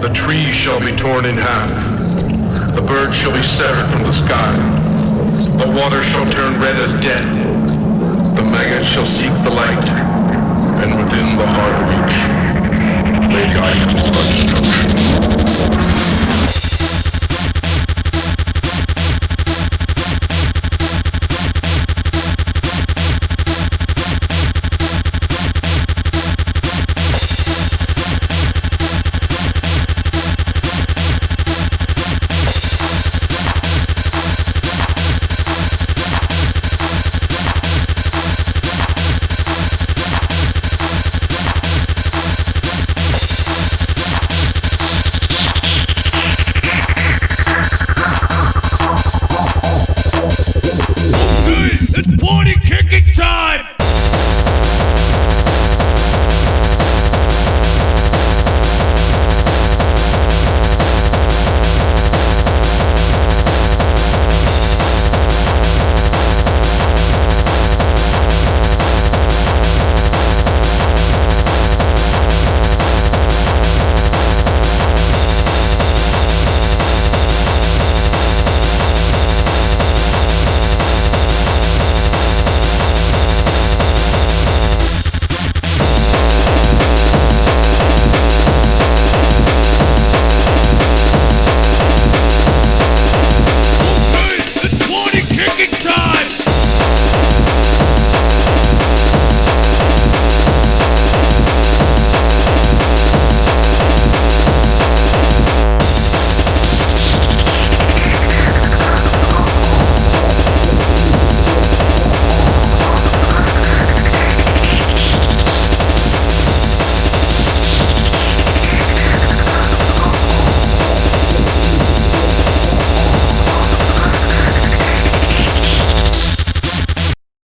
The trees shall be torn in half. The birds shall be severed from the sky. The water shall turn red as death. The maggot shall seek the light. And within the heart reach, lay guide.